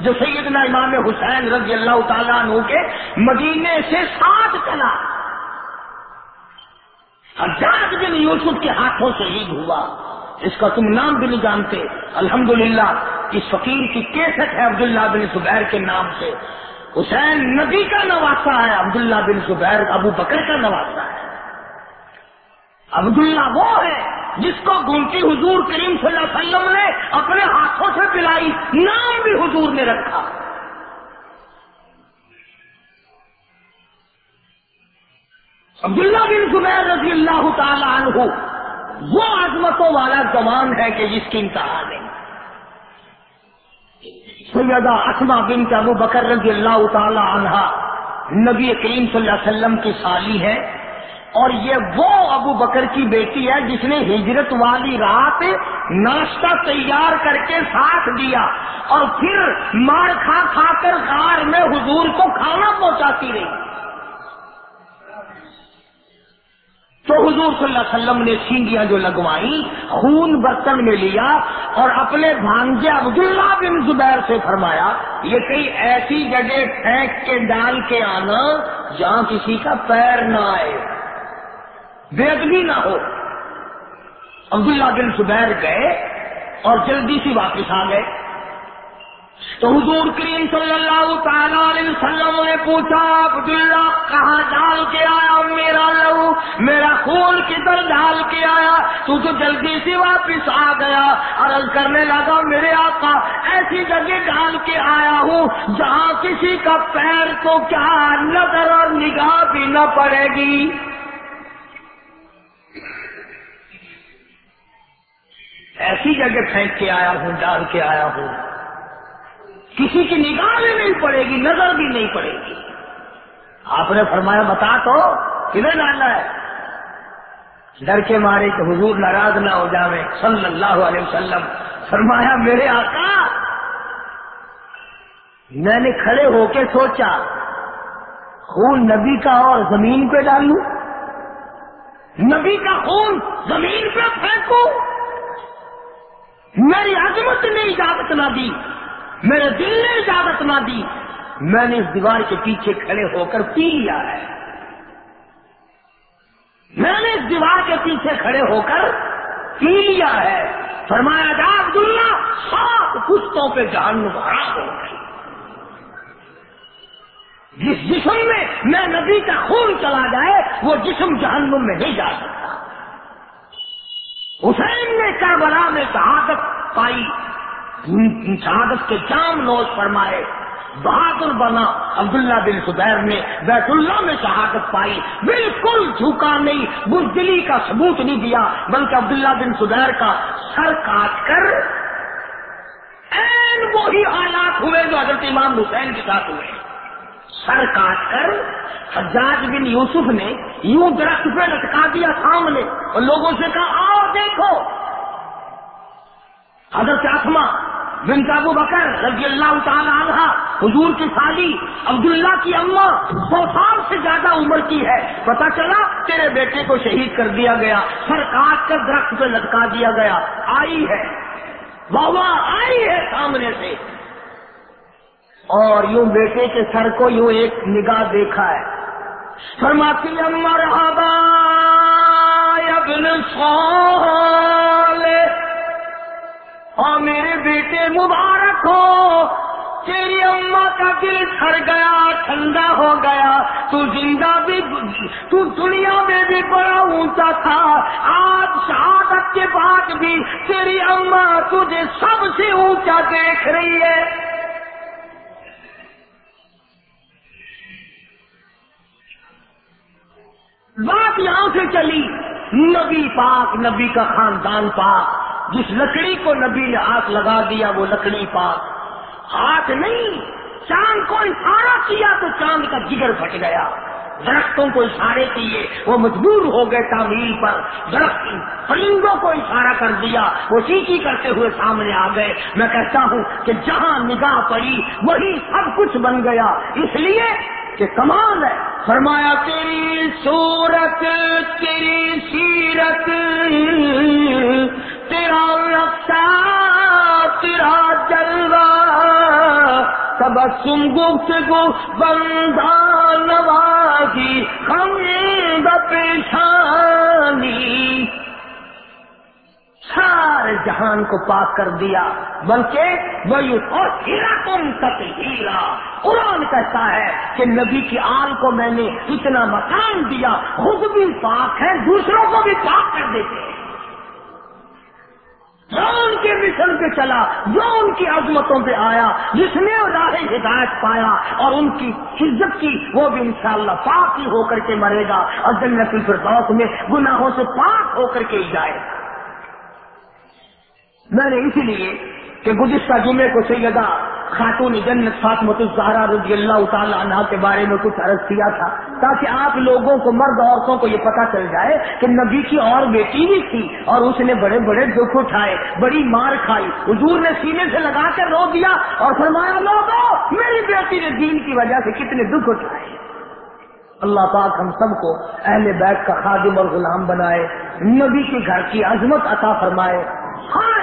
جو سیدنا امام حسین رضی اللہ تعالیٰ عنہ کے مدینے سے ساتھ چلا۔ حجاج بن یوسف کے ہاتھوں سے ہوا۔ اس کا تم نام بھی نہیں جانتے۔ الحمدللہ، اس فقیر کی کیسٹ ہے عبداللہ بن زبیر کے نام سے۔ حسین نبی کا نواسا ہے، عبداللہ بن زبیر، ابو بکر کا نواسا ہے۔ عبداللہ وہ ہے جس کو گنتی حضور کریم صلی اللہ علیہ وسلم نے اپنے ہاتھوں سے پلائی، نام بھی حضور نے رکھا۔ عبداللہ بن زبیر رضی اللہ تعالی عنہ وہ عظمتوں والا زمان ہے کہ جس کی انتہا نہیں۔ سیدہ اسما بن ابو بکر رضی اللہ تعالی عنہ نبی کریم صلی اللہ علیہ وسلم کی سالی ہے اور یہ وہ ابو بکر کی بیٹی ہے جس نے ہجرت والی رات ناشتہ تیار کر کے ساتھ دیا اور پھر مار کھا کھا کر غار میں حضور کو کھانا پہنچاتی رہی۔ تو حضور صلی اللہ علیہ وسلم نے سینگیاں جو لگوائی خون برتن میں لیا اور اپنے بھانجے عبداللہ بن زبیر سے فرمایا، یہ کئی ایسی جگہ پھینک کے ڈال کے آنا جہاں کسی کا پیر نہ آئے۔ بےدبی نہ ہو۔ عبداللہ بن زبیر گئے اور جلدی سے واپس آ گئے۔ تو حضور کریم صلی اللہ تعالی علیہ وسلم نے پوچھا، عبداللہ، کہاں ڈال کے آیا؟ میرا لہو، میرا خون کدھر ڈال کے آیا؟ تو تو جلدی سے واپس آ گیا۔ عرض کرنے لگا، میرے آقا، ایسی جگہ ڈال کے آیا ہوں جہاں کسی کا پیر تو کیا نظر اور نگاہ بھی نہ پڑے گی۔ ایسی جگہ پھینک کے آیا ہوں ڈال کے آیا ہوں۔ کسی کی نگاہ بھی نہیں پڑے گی، نظر بھی نہیں پڑے گی۔ آپ نے فرمایا، بتا تو، کدھر ڈالنا ہے؟ ڈر کے مارے کہ حضور ناراض نہ ہو جاوے۔ صلی اللہ علیہ وسلم۔ فرمایا، میرے آقا، میں نے کھڑے ہو کے سوچا، خون نبی کا اور زمین پہ ڈالوں؟ نبی کا خون زمین پہ پھینکوں؟ میری عظمت نے اجازت نہ دی۔ میرے دل نے اجازت نہ دی۔ میں نے اس دیوار کے پیچھے کھڑے ہو کر پی لیا ہے۔ میں نے اس دیوار کے پیچھے کھڑے ہو کر پی لیا ہے۔ فرمایا جا عبداللہ، سات پشتوں پہ جان بھرا ہو گئی۔ جس جسم میں میں نبی کا خون چلا جائے، وہ جسم جہنم میں نہیں جا سکتا۔ حسین نے کربلا میں شہادت پائی۔ شہادت کے جام نوش فرمائے۔ بہادر بنا عبداللہ بن زبیر نے بیت اللہ میں شہادت پائی۔ بالکل جھکا نہیں، بزدلی کا ثبوت نہیں دیا، بلکہ عبداللہ بن زبیر کا سر کاٹ کر این وہی حالات ہوئے جو حضرت امام حسین کے ساتھ ہوئے۔ سر کاٹ کر حجاج بن یوسف نے یوں درخت پہ لٹکا دیا سامنے اور لوگوں سے کہا، آؤ دیکھو۔ حضرت آسما بن ابو بکر رضی اللہ تعالی عنہ، حضور کی سالی عبداللہ کی اماں سو سال سے زیادہ عمر کی ہے۔ پتا چلا تیرے بیٹے کو شہید کر دیا گیا، سر کاٹ کر درخت پہ لٹکا دیا گیا۔ آئی ہے۔ بابا، آئی ہے سامنے سے۔ اور یوں بیٹے کے سر کو یوں ایک نگاہ دیکھا ہے۔ فرماتی امر ابن صالح اور میرے بیٹے مبارک ہو۔ تیری اما کا دل چھڑ گیا، ٹھنڈا ہو گیا۔ تو زندہ بھی، تو دنیا میں بھی بڑا اونچا تھا۔ آج شہادت کے بعد بھی تیری اما تجھے سب سے اونچا دیکھ رہی ہے۔ بات یہاں سے چلی۔ نبی پاک، نبی کا خاندان پاک۔ جس لکڑی کو نبی نے ہاتھ لگا دیا وہ لکڑی پاک۔ ہاتھ نہیں، چاند کو اشارہ کیا تو چاند کا جگر پھٹ گیا۔ درختوں کو اشارے کیے، وہ مجبور ہو گئے تعمیل پر۔ درخت پرندوں کو اشارہ کر دیا۔ وہ چیچی کرتے ہوئے سامنے آ گئے۔ میں کہتا ہوں کہ جہاں نگاہ پڑی، وہی سب کچھ بن گیا۔ اس لیے کہ کمال ہے۔ فرمایا، تیری صورت، تیری سیرت تیرا نقشہ تیرا جلوہ۔ تبسم گفتگو بندہ نوازی، ہم پیشانی۔ سارے جہان کو پاک کر دیا، بلکہ وہی اور ہیرا تم تک ہیرا۔ قرآن کہتا ہے کہ نبی کی آل کو میں نے اتنا مکان دیا، خود بھی پاک ہے دوسروں کو بھی پاک کر دیتے ہیں۔ ان کے مشن پہ چلا، جو ان کی عظمتوں پہ آیا، جس نے راہ ہدایت پایا، اور ان کی عزت کی، وہ بھی انشاءاللہ پاک ہی ہو کر کے مرے گا، اور جنت الفردوس میں گناہوں سے پاک ہو کر کے ہی جائے گا۔ میں نے اسی لیے کہ گزشتہ جمعے کو سیدہ خاتون جنت فاطمت الزہرا رضی اللہ تعالیٰ عنہ کے بارے میں کچھ عرض کیا تھا تاکہ آپ لوگوں کو، مرد عورتوں کو یہ پتا چل جائے کہ نبی کی اور بیٹی بھی تھی اور اس نے بڑے بڑے دکھ اٹھائے، بڑی مار کھائی۔ حضور نے سینے سے لگا کر رو دیا اور فرمایا، لوگوں، میری بیٹی نے دین کی وجہ سے کتنے دکھ اٹھائے۔ اللہ پاک ہم سب کو اہل بیت کا خادم اور غلام بنائے۔ نبی کے گھر کی عظمت عطا فرمائے۔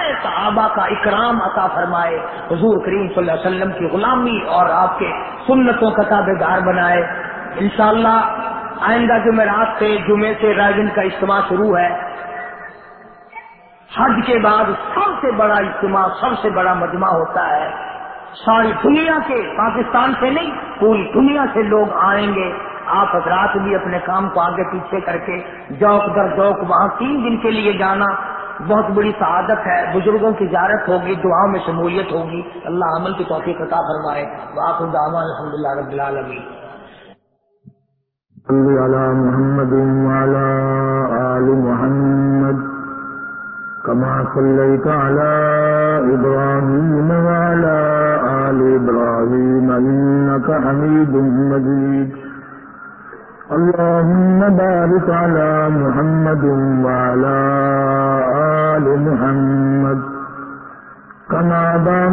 سارے صحابہ کا اکرام عطا فرمائے، حضور کریم صلی اللہ علیہ وسلم کی غلامی اور آپ کے سنتوں کا تابے دار بنائے۔ انشاءاللہ، آئندہ جمعرات سے جمعے سے رائجن کا اجتماع شروع ہے، حج کے بعد سب سے بڑا اجتماع، سب سے بڑا مجمع ہوتا ہے۔ ساری دنیا کے، پاکستان سے نہیں، پوری دنیا سے لوگ آئیں گے۔ آپ حضرات بھی اپنے کام کو آگے پیچھے کر کے جوک در جوک وہاں تین دن کے لیے جانا بہت بڑی سعادت ہے، بزرگوں کی زیارت ہوگی، دعاؤں میں شمولیت ہوگی۔ اللہ عمل کی توفیق عطا فرمائے۔ واقع الدعوان الحمد للہ رب العالمین۔ صل على محمد وعلى آل محمد كما صليت على إبراهيم وعلى آل إبراهيم إنك حميد مجيد اللهم بارك على محمد وعلى آل محمد. كما بارك